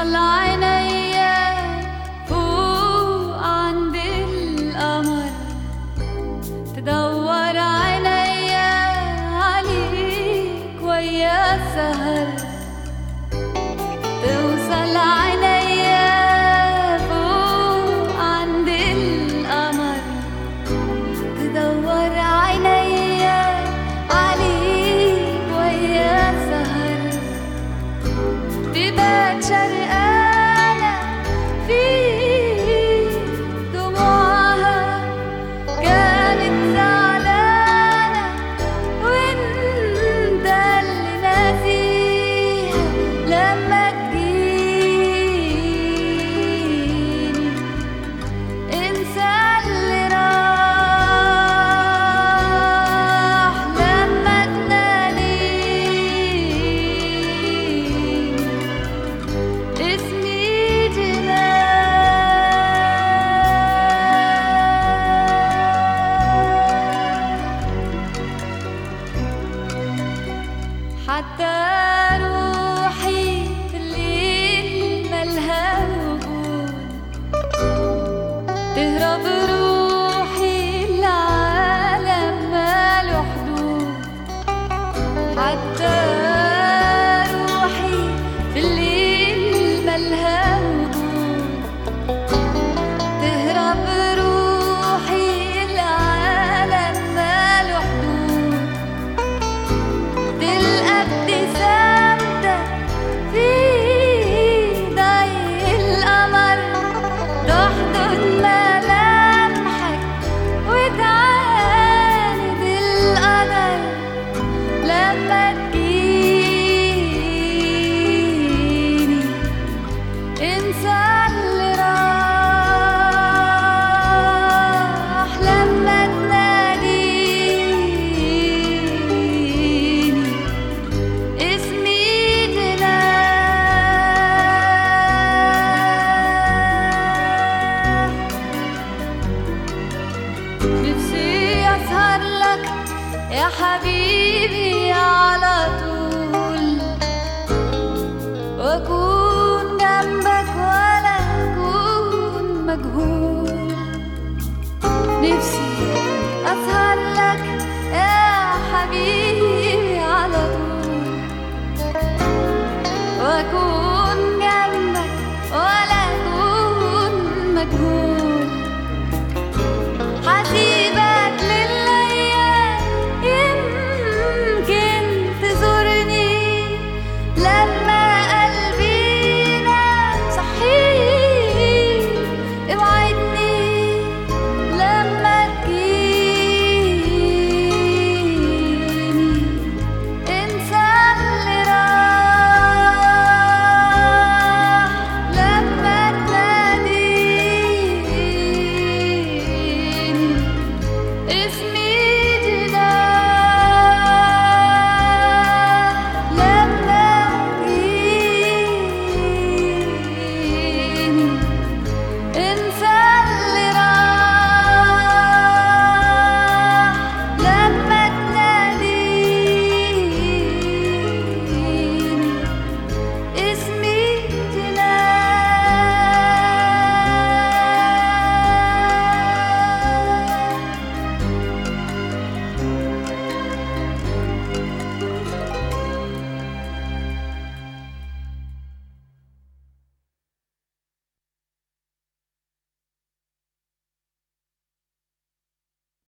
طلع عند القمر تدور عينيا عليك ويا السهر حتى روحي في الليل ملها وجود تهرب روحي يا حبيبي على طول.